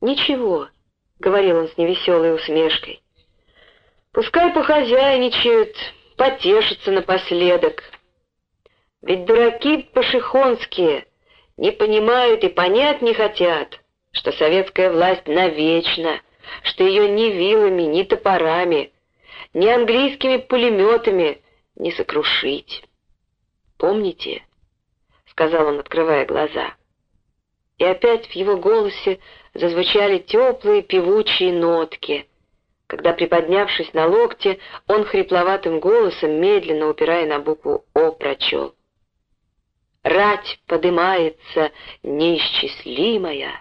«Ничего», — говорил он с невеселой усмешкой. «Пускай похозяйничают, потешатся напоследок. Ведь дураки пашихонские не понимают и понять не хотят, что советская власть навечно, что ее ни вилами, ни топорами, ни английскими пулеметами не сокрушить. Помните?» — сказал он, открывая глаза. И опять в его голосе зазвучали теплые певучие нотки, когда, приподнявшись на локте, он хрипловатым голосом, медленно упирая на букву «О», прочел. «Рать подымается неисчислимая,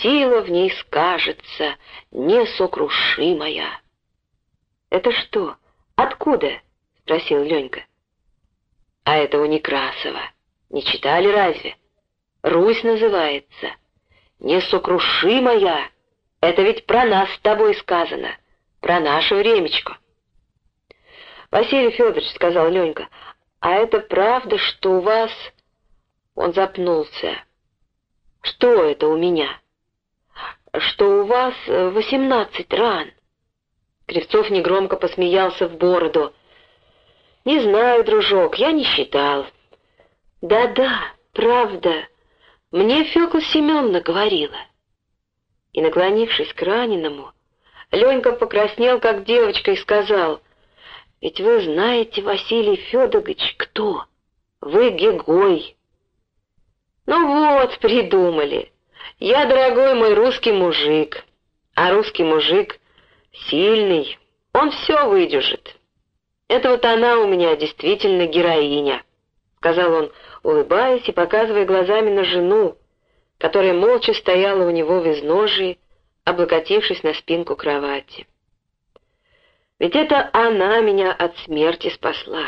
сила в ней скажется несокрушимая». «Это что? Откуда?» — спросил Ленька. «А это у Некрасова. Не читали разве? Русь называется» несокрушимая. Это ведь про нас с тобой сказано, про наше времечко. Василий Федорович, — сказал Ленька, — а это правда, что у вас... Он запнулся. Что это у меня? Что у вас восемнадцать ран? Кривцов негромко посмеялся в бороду. «Не знаю, дружок, я не считал». «Да-да, правда», мне Фёкла Семеновна говорила. И, наклонившись к раненому, Ленька покраснел, как девочка, и сказал, «Ведь вы знаете, Василий Федорович, кто? Вы Гегой». «Ну вот, придумали. Я, дорогой мой русский мужик, а русский мужик сильный, он все выдержит. Это вот она у меня действительно героиня», — сказал он, улыбаясь и показывая глазами на жену, которая молча стояла у него в изножии, облокотившись на спинку кровати. Ведь это она меня от смерти спасла.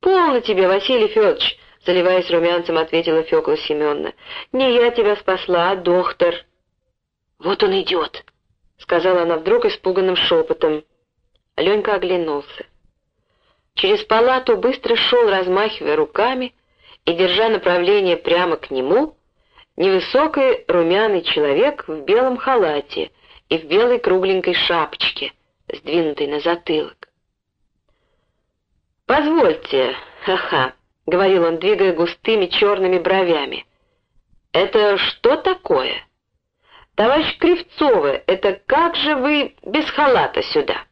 «Полно тебе, Василий Федорович!» — заливаясь румянцем, ответила Фёкла Семеновна. «Не я тебя спасла, а доктор». «Вот он идет!» — сказала она вдруг испуганным шепотом. Ленька оглянулся. Через палату быстро шел, размахивая руками, и, держа направление прямо к нему, невысокий румяный человек в белом халате и в белой кругленькой шапочке, сдвинутой на затылок. «Позвольте, ха-ха», — говорил он, двигая густыми черными бровями. «Это что такое? Товарищ Кривцова, это как же вы без халата сюда?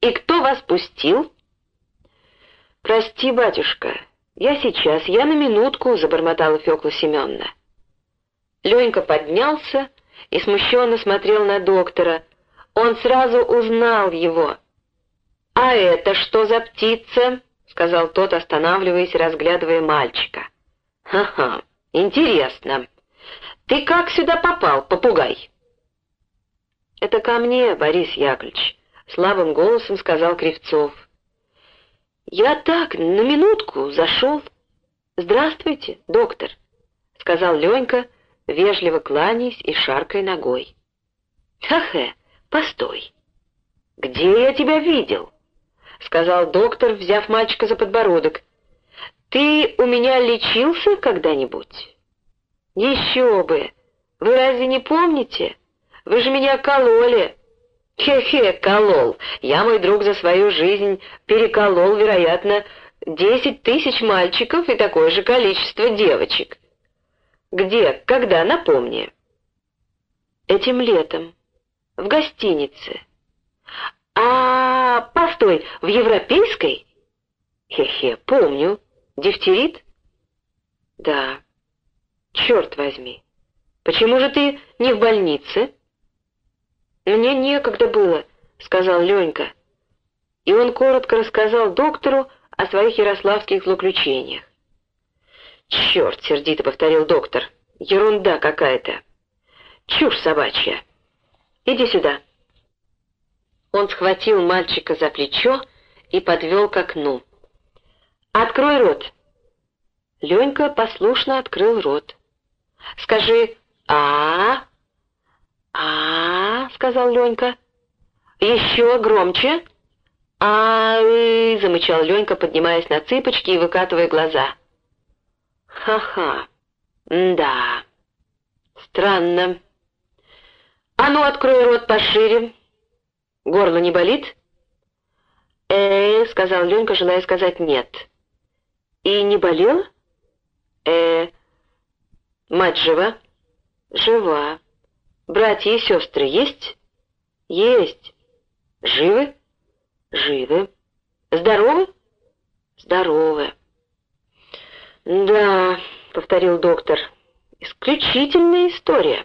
И кто вас пустил?» «Прости, батюшка, «Я сейчас, я на минутку», — забормотала Фёкла Семеновна. Ленька поднялся и смущенно смотрел на доктора. Он сразу узнал его. «А это что за птица?» — сказал тот, останавливаясь, разглядывая мальчика. «Ха-ха, интересно. Ты как сюда попал, попугай?» «Это ко мне, Борис Яковлевич», — слабым голосом сказал Кривцов. «Я так, на минутку, зашел». «Здравствуйте, доктор», — сказал Ленька, вежливо кланяясь и шаркой ногой. «Ха-хе, постой». «Где я тебя видел?» — сказал доктор, взяв мальчика за подбородок. «Ты у меня лечился когда-нибудь?» «Еще бы! Вы разве не помните? Вы же меня кололи!» Хе-хе, колол. Я, мой друг, за свою жизнь переколол, вероятно, десять тысяч мальчиков и такое же количество девочек. Где, когда, напомни. Этим летом. В гостинице. А, постой, в европейской? Хе-хе, помню. Дифтерит? Да. Черт возьми. Почему же ты не в больнице? «Мне некогда было», — сказал Ленька. И он коротко рассказал доктору о своих ярославских злоключениях. «Черт!» — сердито повторил доктор. «Ерунда какая-то! Чушь собачья! Иди сюда!» Он схватил мальчика за плечо и подвел к окну. «Открой рот!» Ленька послушно открыл рот. «Скажи «А-а-а!» а, сказал Ленька. «Еще громче!» а замычал Ленька, поднимаясь на цыпочки и выкатывая глаза. «Ха-ха! Да. Странно. ну, открой рот пошире. Горло не болит?» э сказал Ленька, желая сказать «нет». «И не болел?» э Мать жива?» «Жива. Братья и сестры есть?» «Есть. Живы?» «Живы. Здоровы?» «Здоровы». «Да», — повторил доктор, — «исключительная история.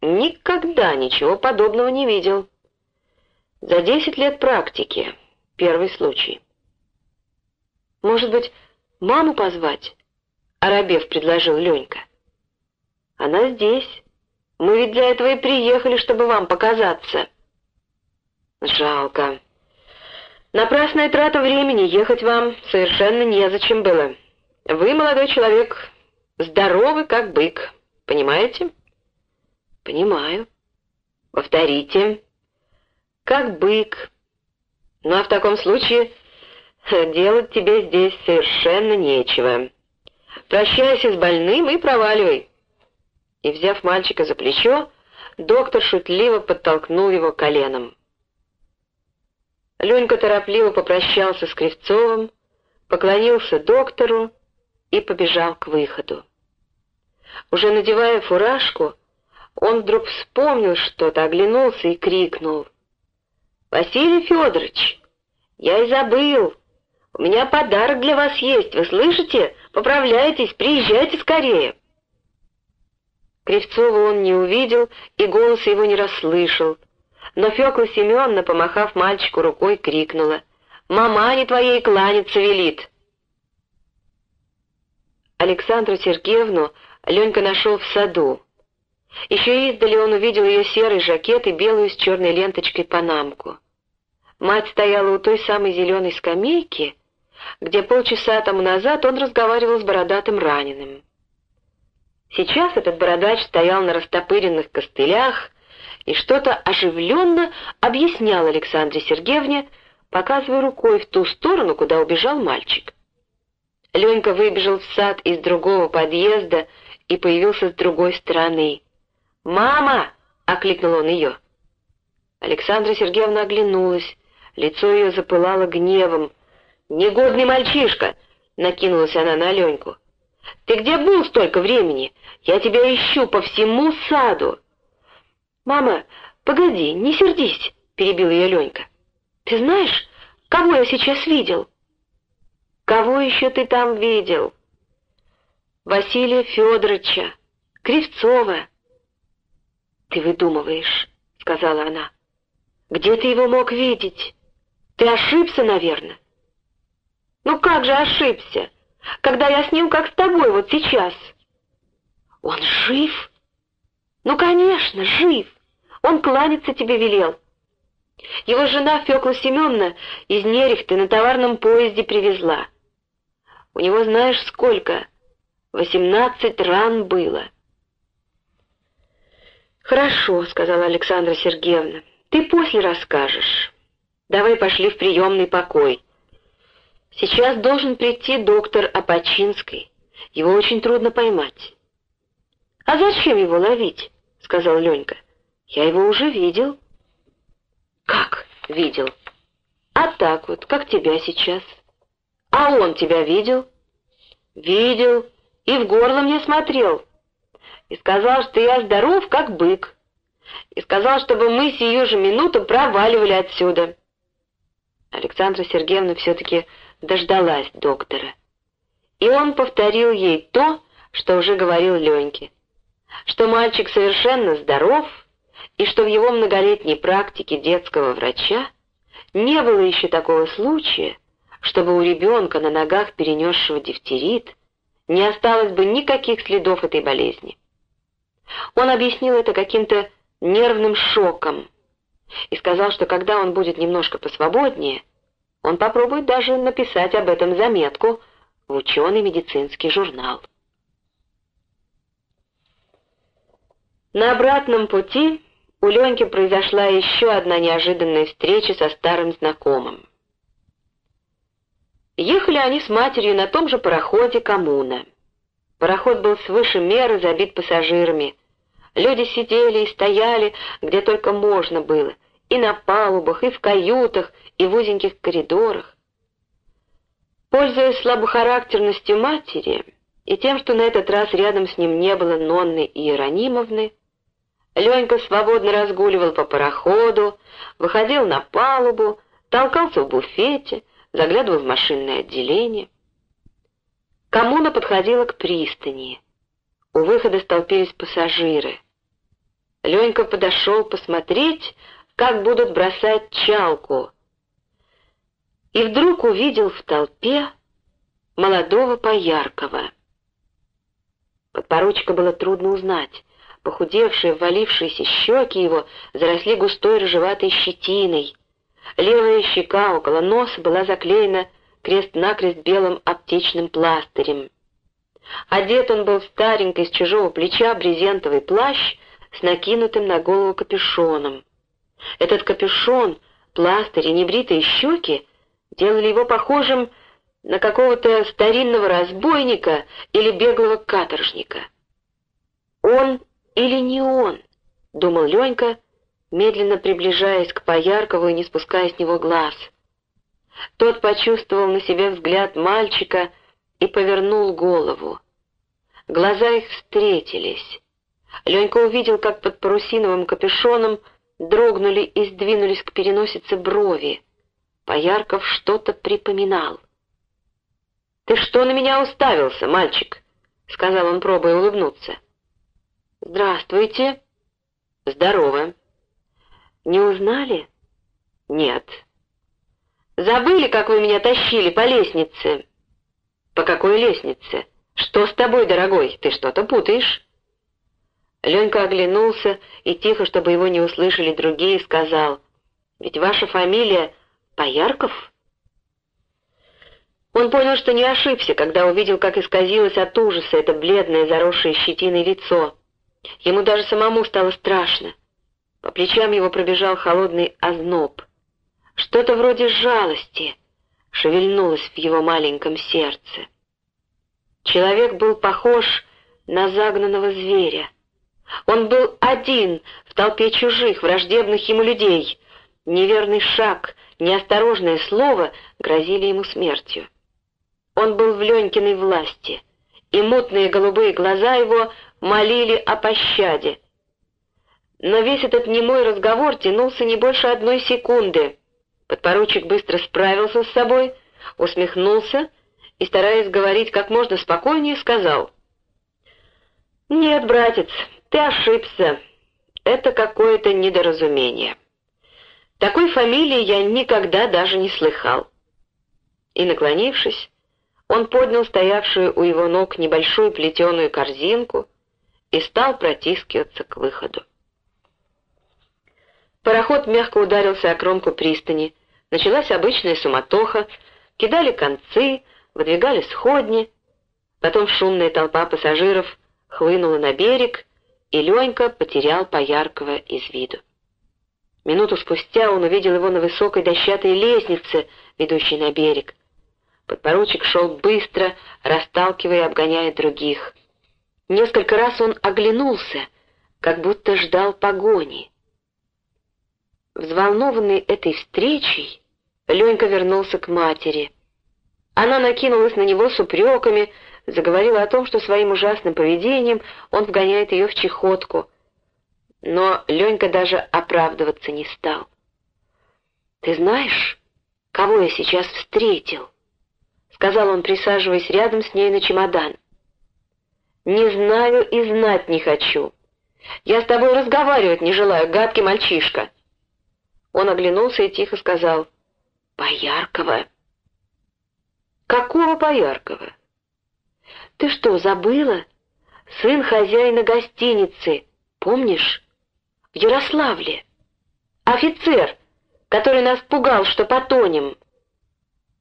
Никогда ничего подобного не видел. За десять лет практики первый случай». «Может быть, маму позвать?» — Арабев предложил Ленька. Она здесь. Мы ведь для этого и приехали, чтобы вам показаться. Жалко. Напрасная трата времени, ехать вам совершенно незачем было. Вы, молодой человек, здоровы, как бык. Понимаете? Понимаю. Повторите. Как бык. Ну а в таком случае делать тебе здесь совершенно нечего. Прощайся с больным и проваливай и, взяв мальчика за плечо, доктор шутливо подтолкнул его коленом. Ленька торопливо попрощался с Кривцовым, поклонился доктору и побежал к выходу. Уже надевая фуражку, он вдруг вспомнил что-то, оглянулся и крикнул. «Василий Федорович, я и забыл. У меня подарок для вас есть, вы слышите? Поправляйтесь, приезжайте скорее». Кривцова он не увидел и голоса его не расслышал. Но Фёкла Семёновна, помахав мальчику рукой, крикнула. «Мамане твоей кланяться велит!» Александру Сергеевну Ленька нашел в саду. Еще издали он увидел ее серый жакет и белую с черной ленточкой панамку. Мать стояла у той самой зеленой скамейки, где полчаса тому назад он разговаривал с бородатым раненым. Сейчас этот бородач стоял на растопыренных костылях и что-то оживленно объяснял Александре Сергеевне, показывая рукой в ту сторону, куда убежал мальчик. Ленька выбежал в сад из другого подъезда и появился с другой стороны. «Мама!» — окликнул он ее. Александра Сергеевна оглянулась, лицо ее запылало гневом. «Негодный мальчишка!» — накинулась она на Леньку. Ты где был столько времени? Я тебя ищу по всему саду. Мама, погоди, не сердись, перебил ее Ленька. Ты знаешь, кого я сейчас видел? Кого еще ты там видел? Василия Федоровича, Кривцова. Ты выдумываешь, сказала она. Где ты его мог видеть? Ты ошибся, наверное. Ну как же ошибся? Когда я с ним как с тобой вот сейчас. Он жив? Ну, конечно, жив. Он кланяться тебе велел. Его жена Фёкла Семеновна из Нерехты на товарном поезде привезла. У него знаешь сколько? Восемнадцать ран было. «Хорошо», — сказала Александра Сергеевна, — «ты после расскажешь. Давай пошли в приемный покой». Сейчас должен прийти доктор Апачинский. Его очень трудно поймать. А зачем его ловить? сказал Ленька. Я его уже видел. Как видел? А так вот, как тебя сейчас. А он тебя видел? Видел и в горло мне смотрел. И сказал, что я здоров, как бык. И сказал, чтобы мы сию же минуту проваливали отсюда. Александра Сергеевна все-таки дождалась доктора. И он повторил ей то, что уже говорил Леньке, что мальчик совершенно здоров, и что в его многолетней практике детского врача не было еще такого случая, чтобы у ребенка на ногах, перенесшего дифтерит, не осталось бы никаких следов этой болезни. Он объяснил это каким-то нервным шоком и сказал, что когда он будет немножко посвободнее, он попробует даже написать об этом заметку в ученый медицинский журнал. На обратном пути у Леньки произошла еще одна неожиданная встреча со старым знакомым. Ехали они с матерью на том же пароходе «Коммуна». Пароход был свыше меры забит пассажирами, Люди сидели и стояли, где только можно было, и на палубах, и в каютах, и в узеньких коридорах. Пользуясь слабохарактерностью матери и тем, что на этот раз рядом с ним не было Нонны и Иеронимовны, Ленька свободно разгуливал по пароходу, выходил на палубу, толкался в буфете, заглядывал в машинное отделение. Коммуна подходила к пристани. У выхода столпились пассажиры. Ленька подошел посмотреть, как будут бросать чалку. И вдруг увидел в толпе молодого Пояркова. Подпоручика было трудно узнать. Похудевшие, ввалившиеся щеки его заросли густой рыжеватой щетиной. Левая щека около носа была заклеена крест-накрест белым аптечным пластырем. Одет он был в старенький с чужого плеча брезентовый плащ с накинутым на голову капюшоном. Этот капюшон, пластырь и небритые щеки делали его похожим на какого-то старинного разбойника или беглого каторжника. «Он или не он?» — думал Ленька, медленно приближаясь к Пояркову и не спуская с него глаз. Тот почувствовал на себе взгляд мальчика и повернул голову. Глаза их встретились. Ленька увидел, как под парусиновым капюшоном дрогнули и сдвинулись к переносице брови. Поярков что-то припоминал. «Ты что на меня уставился, мальчик?» — сказал он, пробуя улыбнуться. «Здравствуйте». «Здорово». «Не узнали?» «Нет». «Забыли, как вы меня тащили по лестнице?» «По какой лестнице? Что с тобой, дорогой? Ты что-то путаешь?» Ленька оглянулся и тихо, чтобы его не услышали другие, сказал, «Ведь ваша фамилия Поярков?» Он понял, что не ошибся, когда увидел, как исказилось от ужаса это бледное, заросшее щетиной лицо. Ему даже самому стало страшно. По плечам его пробежал холодный озноб. Что-то вроде жалости шевельнулось в его маленьком сердце. Человек был похож на загнанного зверя. Он был один в толпе чужих, враждебных ему людей. Неверный шаг, неосторожное слово грозили ему смертью. Он был в Ленькиной власти, и мутные голубые глаза его молили о пощаде. Но весь этот немой разговор тянулся не больше одной секунды. Подпоручик быстро справился с собой, усмехнулся и, стараясь говорить как можно спокойнее, сказал. «Нет, братец, ты ошибся. Это какое-то недоразумение. Такой фамилии я никогда даже не слыхал». И, наклонившись, он поднял стоявшую у его ног небольшую плетеную корзинку и стал протискиваться к выходу. Пароход мягко ударился о кромку пристани. Началась обычная суматоха, кидали концы, выдвигали сходни. Потом шумная толпа пассажиров хлынула на берег, и Ленька потерял Пояркова из виду. Минуту спустя он увидел его на высокой дощатой лестнице, ведущей на берег. Подпоручик шел быстро, расталкивая и обгоняя других. Несколько раз он оглянулся, как будто ждал погони. Взволнованный этой встречей, Ленька вернулся к матери. Она накинулась на него с упреками, заговорила о том, что своим ужасным поведением он вгоняет ее в чехотку. Но Ленька даже оправдываться не стал. «Ты знаешь, кого я сейчас встретил?» — сказал он, присаживаясь рядом с ней на чемодан. «Не знаю и знать не хочу. Я с тобой разговаривать не желаю, гадкий мальчишка». Он оглянулся и тихо сказал «Пояркова». «Какого Пояркова?» «Ты что, забыла? Сын хозяина гостиницы, помнишь? В Ярославле. Офицер, который нас пугал, что потонем».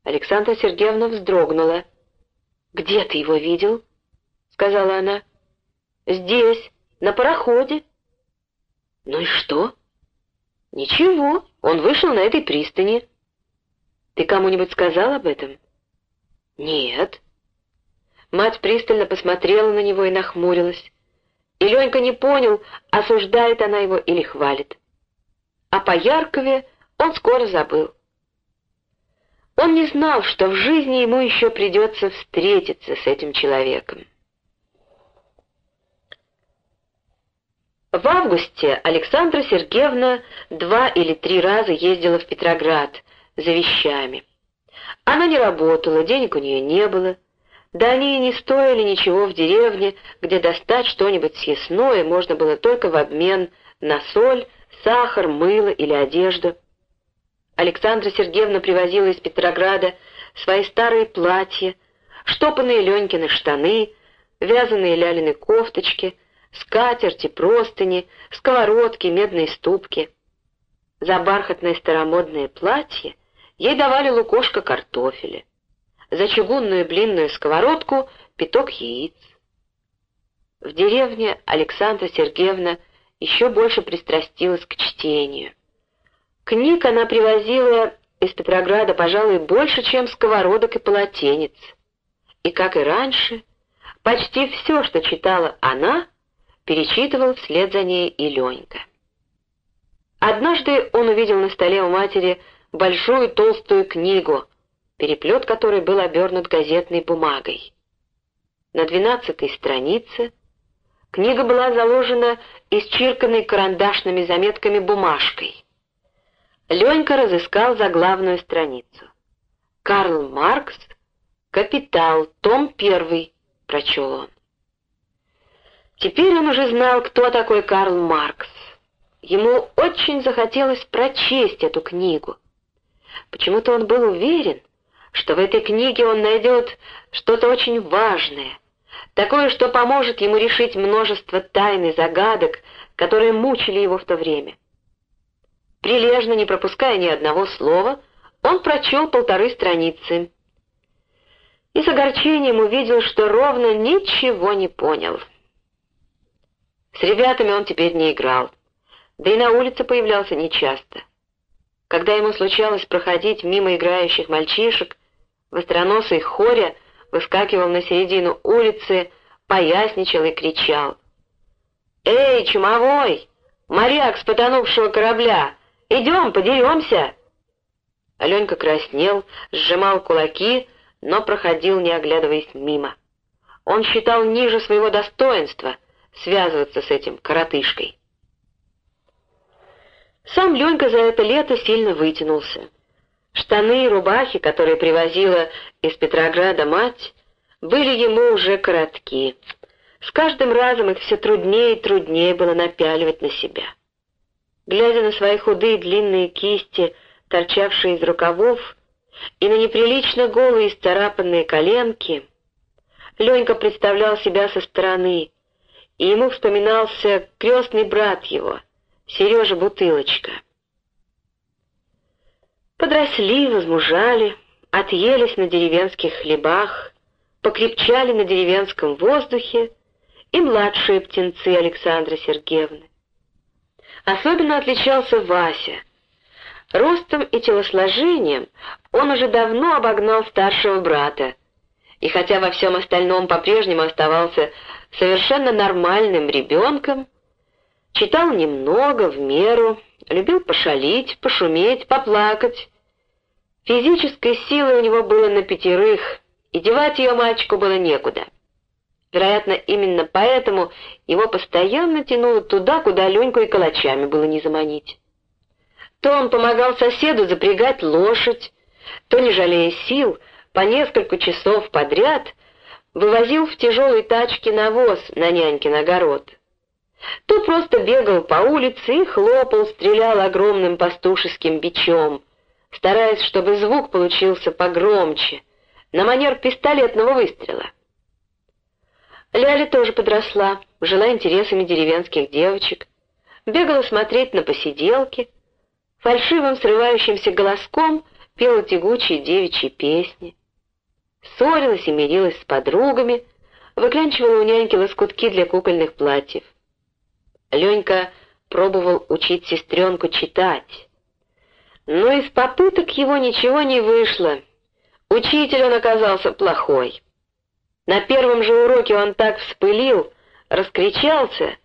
Александра Сергеевна вздрогнула. «Где ты его видел?» — сказала она. «Здесь, на пароходе». «Ну и что?» «Ничего, он вышел на этой пристани». «Ты кому-нибудь сказал об этом?» «Нет». Мать пристально посмотрела на него и нахмурилась. и Ленька не понял, осуждает она его или хвалит. А по Яркове он скоро забыл. Он не знал, что в жизни ему еще придется встретиться с этим человеком. В августе Александра Сергеевна два или три раза ездила в Петроград за вещами. Она не работала, денег у нее не было. Да они и не стоили ничего в деревне, где достать что-нибудь съестное можно было только в обмен на соль, сахар, мыло или одежду. Александра Сергеевна привозила из Петрограда свои старые платья, штопанные Ленькины штаны, вязаные лялины кофточки — скатерти, простыни, сковородки, медные ступки. За бархатное старомодное платье ей давали лукошко картофеля, за чугунную блинную сковородку пяток яиц. В деревне Александра Сергеевна еще больше пристрастилась к чтению. Книг она привозила из Петрограда, пожалуй, больше, чем сковородок и полотенец. И, как и раньше, почти все, что читала она, перечитывал вслед за ней и Ленька. Однажды он увидел на столе у матери большую толстую книгу, переплет которой был обернут газетной бумагой. На двенадцатой странице книга была заложена исчирканной карандашными заметками бумажкой. Ленька разыскал заглавную страницу. «Карл Маркс. Капитал. Том первый», — прочел он. Теперь он уже знал, кто такой Карл Маркс. Ему очень захотелось прочесть эту книгу. Почему-то он был уверен, что в этой книге он найдет что-то очень важное, такое, что поможет ему решить множество тайн и загадок, которые мучили его в то время. Прилежно, не пропуская ни одного слова, он прочел полторы страницы и с огорчением увидел, что ровно ничего не понял. С ребятами он теперь не играл, да и на улице появлялся нечасто. Когда ему случалось проходить мимо играющих мальчишек, востроносый хоря выскакивал на середину улицы, поясничал и кричал. «Эй, чумовой! Моряк с потонувшего корабля! Идем, подеремся!» Аленька краснел, сжимал кулаки, но проходил, не оглядываясь мимо. Он считал ниже своего достоинства — связываться с этим коротышкой. Сам Ленька за это лето сильно вытянулся. Штаны и рубахи, которые привозила из Петрограда мать, были ему уже коротки. С каждым разом их все труднее и труднее было напяливать на себя. Глядя на свои худые длинные кисти, торчавшие из рукавов, и на неприлично голые и сцарапанные коленки, Ленька представлял себя со стороны, и ему вспоминался крестный брат его, Сережа Бутылочка. Подросли, возмужали, отъелись на деревенских хлебах, покрепчали на деревенском воздухе и младшие птенцы Александры Сергеевны. Особенно отличался Вася. Ростом и телосложением он уже давно обогнал старшего брата, и хотя во всем остальном по-прежнему оставался совершенно нормальным ребенком, читал немного, в меру, любил пошалить, пошуметь, поплакать. Физической силы у него было на пятерых, и девать ее мальчику было некуда. Вероятно, именно поэтому его постоянно тянуло туда, куда Леньку и калачами было не заманить. То он помогал соседу запрягать лошадь, то, не жалея сил, по несколько часов подряд вывозил в тяжелой тачке навоз на нянькин огород. То просто бегал по улице и хлопал, стрелял огромным пастушеским бичом, стараясь, чтобы звук получился погромче, на манер пистолетного выстрела. Ляля тоже подросла, жила интересами деревенских девочек, бегала смотреть на посиделки, фальшивым срывающимся голоском пела тягучие девичьи песни ссорилась и мирилась с подругами, выклянчивала у няньки лоскутки для кукольных платьев. Ленька пробовал учить сестренку читать, но из попыток его ничего не вышло. Учитель он оказался плохой. На первом же уроке он так вспылил, раскричался,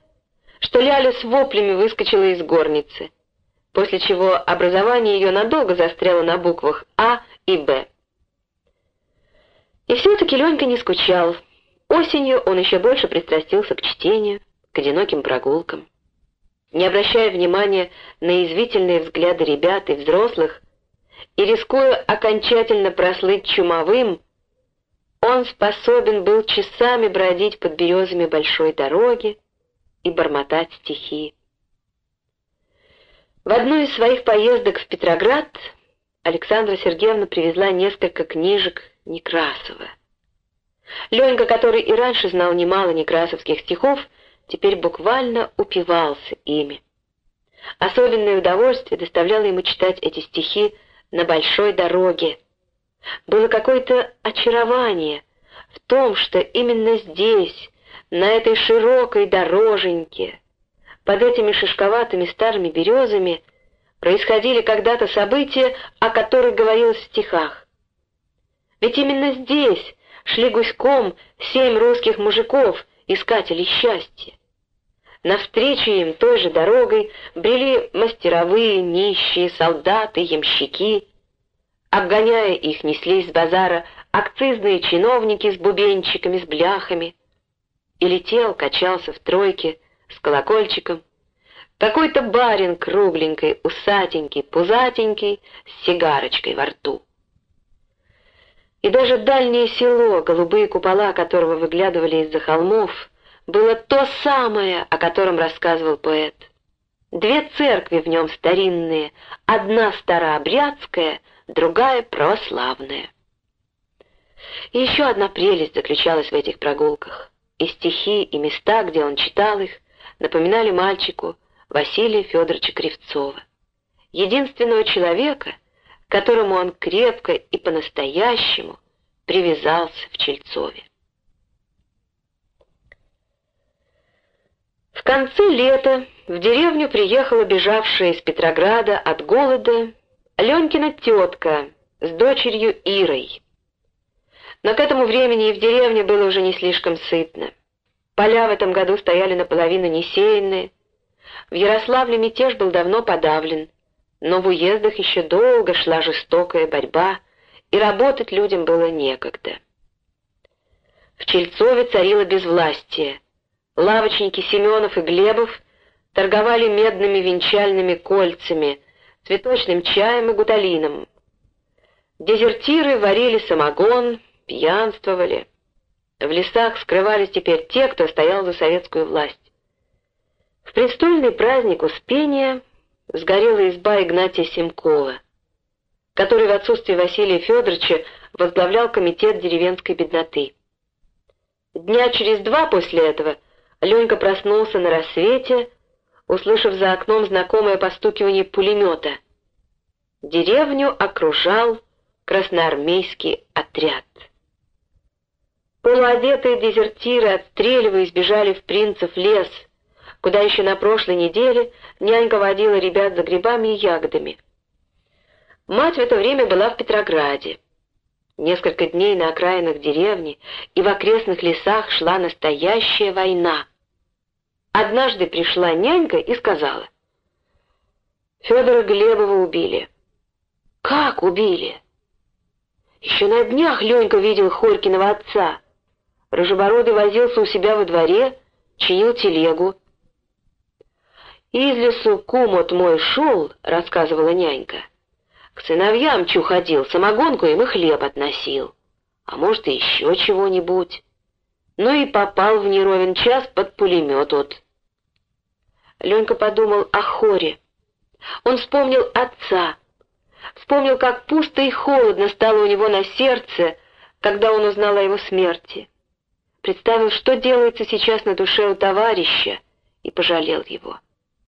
что Ляля с воплями выскочила из горницы, после чего образование ее надолго застряло на буквах А и Б. И все-таки Ленька не скучал. Осенью он еще больше пристрастился к чтению, к одиноким прогулкам. Не обращая внимания на извительные взгляды ребят и взрослых, и рискуя окончательно прослыть чумовым, он способен был часами бродить под березами большой дороги и бормотать стихи. В одну из своих поездок в Петроград Александра Сергеевна привезла несколько книжек Некрасова. Ленька, который и раньше знал немало некрасовских стихов, теперь буквально упивался ими. Особенное удовольствие доставляло ему читать эти стихи на большой дороге. Было какое-то очарование в том, что именно здесь, на этой широкой дороженьке, под этими шишковатыми старыми березами, происходили когда-то события, о которых говорилось в стихах. Ведь именно здесь шли гуськом семь русских мужиков, искателей счастья. Навстречу им той же дорогой брели мастеровые, нищие, солдаты, ямщики. Обгоняя их, неслись с базара акцизные чиновники с бубенчиками, с бляхами. И летел, качался в тройке с колокольчиком. Какой-то барин кругленький, усатенький, пузатенький, с сигарочкой во рту. И даже дальнее село, голубые купола которого выглядывали из-за холмов, было то самое, о котором рассказывал поэт. Две церкви в нем старинные, одна старообрядская, другая православная. И еще одна прелесть заключалась в этих прогулках. И стихи, и места, где он читал их, напоминали мальчику Василия Федоровича Кривцова, единственного человека, к которому он крепко и по-настоящему привязался в Чельцове. Конце лета в деревню приехала бежавшая из Петрограда от голода Ленькина тетка с дочерью Ирой. Но к этому времени и в деревне было уже не слишком сытно. Поля в этом году стояли наполовину несеянные. В Ярославле мятеж был давно подавлен, но в уездах еще долго шла жестокая борьба, и работать людям было некогда. В Чельцове царило безвластие — Лавочники Семенов и Глебов торговали медными венчальными кольцами, цветочным чаем и гуталином. Дезертиры варили самогон, пьянствовали. В лесах скрывались теперь те, кто стоял за советскую власть. В престольный праздник Успения сгорела изба Игнатия Семкова, который в отсутствие Василия Федоровича возглавлял комитет деревенской бедноты. Дня через два после этого Ленька проснулся на рассвете, услышав за окном знакомое постукивание пулемета. Деревню окружал красноармейский отряд. Полуодетые дезертиры, отстреливаясь, бежали в Принцев лес, куда еще на прошлой неделе нянька водила ребят за грибами и ягодами. Мать в это время была в Петрограде. Несколько дней на окраинах деревни и в окрестных лесах шла настоящая война. Однажды пришла нянька и сказала, «Федора Глебова убили». «Как убили?» Еще на днях Ленька видел Хорькиного отца. Рыжебородый возился у себя во дворе, чинил телегу. «Из лесу кумот мой шел», — рассказывала нянька. К сыновьям чу ходил, самогонку им и хлеб относил. А может, и еще чего-нибудь. Ну и попал в неровен час под пулемет от. Ленька подумал о Хоре. Он вспомнил отца. Вспомнил, как пусто и холодно стало у него на сердце, когда он узнал о его смерти. Представил, что делается сейчас на душе у товарища, и пожалел его.